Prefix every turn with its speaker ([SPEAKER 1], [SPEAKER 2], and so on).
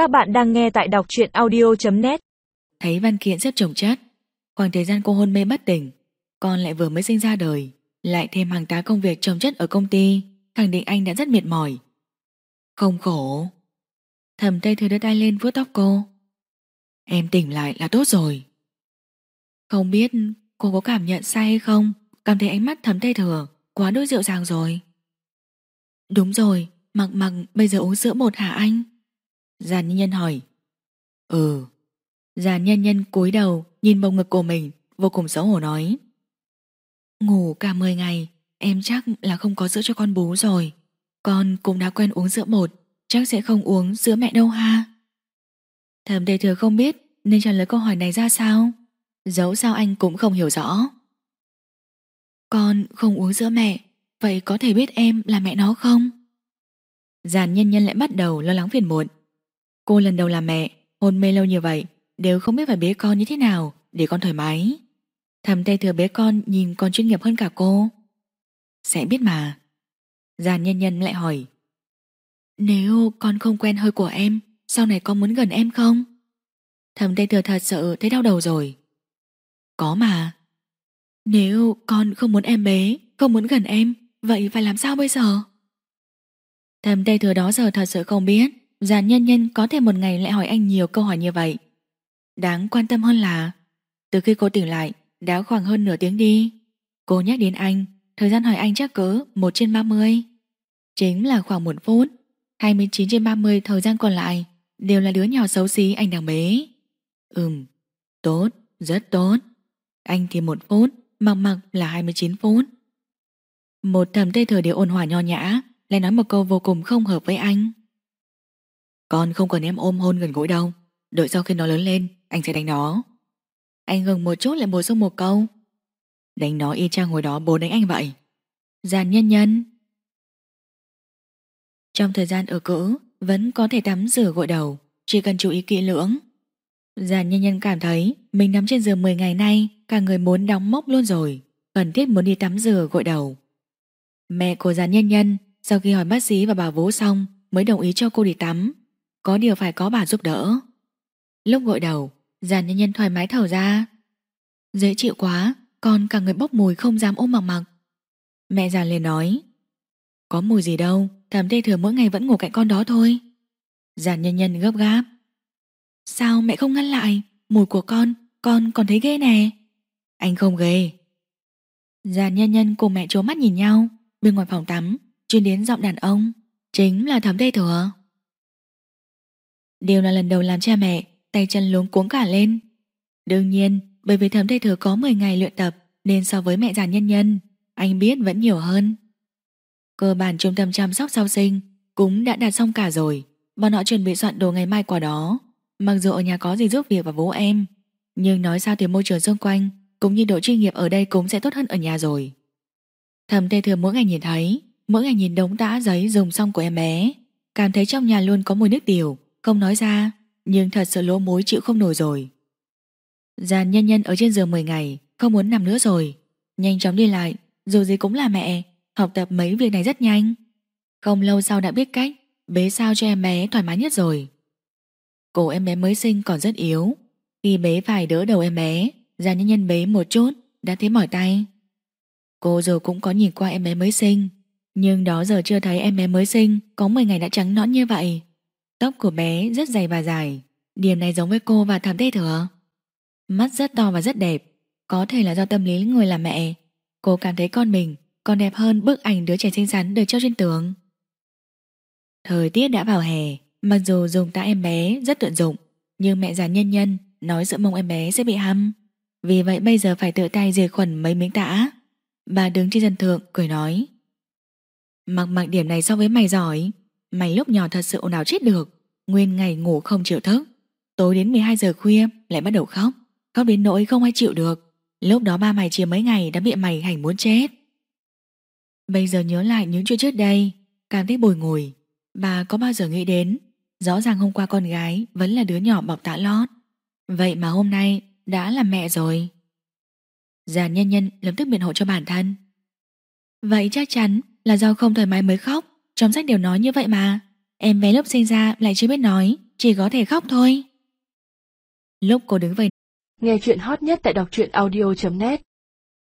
[SPEAKER 1] Các bạn đang nghe tại đọc truyện audio.net
[SPEAKER 2] Thấy văn kiện xếp chồng chất, Khoảng thời gian cô hôn mê bất tỉnh, Con lại vừa mới sinh ra đời, Lại thêm hàng tá công việc trồng chất ở công ty, Khẳng định anh đã rất mệt mỏi. Không khổ. Thầm Tây Thừa đưa tay lên vuốt tóc cô. Em tỉnh lại là tốt rồi. Không biết cô có cảm nhận sai hay không, Cảm thấy ánh mắt thầm Tây Thừa Quá đối rượu ràng rồi. Đúng rồi, Mặc mặc, bây giờ uống sữa bột hả anh? Giàn nhân nhân hỏi. Ừ. Giàn nhân nhân cúi đầu, Nhìn bầu ngực của mình, Vô cùng xấu hổ nói. Ngủ cả 10 ngày, Em chắc là không có sữa cho con bú rồi. Con cũng đã quen uống sữa bột, Chắc sẽ không uống sữa mẹ đâu ha? Thầm đề thừa không biết Nên trả lời câu hỏi này ra sao. Dẫu sao anh cũng không hiểu rõ. Con không uống sữa mẹ, Vậy có thể biết em là mẹ nó không? Giàn nhân nhân lại bắt đầu lo lắng phiền muộn. Cô lần đầu làm mẹ, Hôn mê lâu như vậy, Đều không biết phải bế con như thế nào Để con thoải mái. Thầm tay thừa bế con nhìn con chuyên nghiệp hơn cả cô. Sẽ biết mà. Giàn nhân nhân lại hỏi. Nếu con không quen hơi của em, Sau này con muốn gần em không? Thầm tay thừa thật sợ thấy đau đầu rồi. Có mà. Nếu con không muốn em bế, Không muốn gần em, Vậy phải làm sao bây giờ? Thầm tay thừa đó giờ thật sự không biết. Giàn nhân nhân có thể một ngày lại hỏi anh nhiều câu hỏi như vậy. Đáng quan tâm hơn là Từ khi cô tỉnh lại Đã khoảng hơn nửa tiếng đi. Cô nhắc đến anh Thời gian hỏi anh chắc cỡ 1 trên 30 Chính là khoảng 1 phút 29 trên 30 thời gian còn lại Đều là đứa nhỏ xấu xí anh đang bế. Ừm Tốt, rất tốt. Anh thì một phút Mặc mặc là 29 phút. Một thầm tây thừa đều ôn hòa nho nhã Lại nói một câu vô cùng không hợp với anh. Con không cần em ôm hôn gần gũi đâu. Đợi sau khi nó lớn lên, Anh sẽ đánh nó. Anh ngừng một chút lại bổ sung một câu. Đánh nó y chang hồi đó bố đánh anh vậy. Giàn nhân nhân. Trong thời gian ở cữ Vẫn có thể tắm rửa gội đầu, Chỉ cần chú ý kỹ lưỡng. Giàn nhân nhân cảm thấy Mình nằm trên giường 10 ngày nay, Cả người muốn đóng mốc luôn rồi, Cần thiết muốn đi tắm rửa gội đầu. Mẹ của giàn nhân nhân, Sau khi hỏi bác sĩ và bà vú xong, Mới đồng ý cho cô đi tắm. Có điều phải có bà giúp đỡ. Lúc gội đầu Giàn nhân nhân thoải mái thở ra. Dễ chịu quá, Con cả người bốc mùi không dám ôm mặc mặc. Mẹ giàn liền nói, Có mùi gì đâu Thầm tê thừa mỗi ngày vẫn ngủ cạnh con đó thôi. Giàn nhân nhân gấp gáp, Sao mẹ không ngăn lại? Mùi của con Con còn thấy ghê nè. Anh không ghê. Giàn nhân nhân cùng mẹ trố mắt nhìn nhau, Bên ngoài phòng tắm, Chuyên đến giọng đàn ông, Chính là thấm tê thừa. Đều là lần đầu làm cha mẹ, Tay chân luống cuống cả lên. Đương nhiên, bởi vì thấm thầy thừa có 10 ngày luyện tập, Nên so với mẹ già nhân nhân, Anh biết vẫn nhiều hơn. Cơ bản trung tâm chăm sóc sau sinh Cũng đã đạt xong cả rồi Bọn họ chuẩn bị soạn đồ ngày mai qua đó. Mặc dù ở nhà có gì giúp việc và bố em, Nhưng nói sao thì môi trường xung quanh Cũng như độ chuyên nghiệp ở đây cũng sẽ tốt hơn ở nhà rồi. Thầm tê thừa mỗi ngày nhìn thấy, Mỗi ngày nhìn đống tã giấy dùng xong của em bé, Cảm thấy trong nhà luôn có mùi nước tiểu. Không nói ra, Nhưng thật sự lỗ mối chịu không nổi rồi. Giàn nhân nhân ở trên giường 10 ngày, Không muốn nằm nữa rồi. Nhanh chóng đi lại, Dù gì cũng là mẹ, Học tập mấy việc này rất nhanh. Không lâu sau đã biết cách, Bế sao cho em bé thoải mái nhất rồi. Cổ em bé mới sinh còn rất yếu. Khi bế phải đỡ đầu em bé Giàn nhân nhân bế một chút, Đã thấy mỏi tay. Cô giờ cũng có nhìn qua em bé mới sinh, Nhưng đó giờ chưa thấy em bé mới sinh Có 10 ngày đã trắng nõn như vậy. Tóc của bé rất dày và dài. Điểm này giống với cô và thẩm tê thừa Mắt rất to và rất đẹp. Có thể là do tâm lý người là mẹ. Cô cảm thấy con mình còn đẹp hơn bức ảnh đứa trẻ xinh xắn được treo trên tường. Thời tiết đã vào hè. Mặc dù dùng tã em bé rất tiện dụng, Nhưng mẹ già nhân nhân Nói giữa mông em bé sẽ bị hăm. Vì vậy bây giờ phải tự tay diệt khuẩn mấy miếng tã. Bà đứng trên dân thượng, cười nói. Mặc mặc điểm này so với mày giỏi. Mày lúc nhỏ thật sự ồn ào chết được. Nguyên ngày ngủ không chịu thức. Tối đến 12 giờ khuya, lại bắt đầu khóc. Khóc đến nỗi không ai chịu được. Lúc đó ba mày chia mấy ngày đã bị mày hành muốn chết. Bây giờ nhớ lại những chuyện trước đây, Cảm thấy bồi ngồi. Bà có bao giờ nghĩ đến, Rõ ràng hôm qua con gái Vẫn là đứa nhỏ bọc tã lót. Vậy mà hôm nay đã là mẹ rồi. Già nhân nhân lập tức biện hộ cho bản thân. Vậy chắc chắn là do không thoải mái mới khóc. Trong sách đều nói như vậy mà. Em bé lúc sinh ra lại chưa biết nói, Chỉ có thể khóc thôi. Lúc cô đứng vậy
[SPEAKER 3] Nghe chuyện hot nhất tại đọc truyện audio.net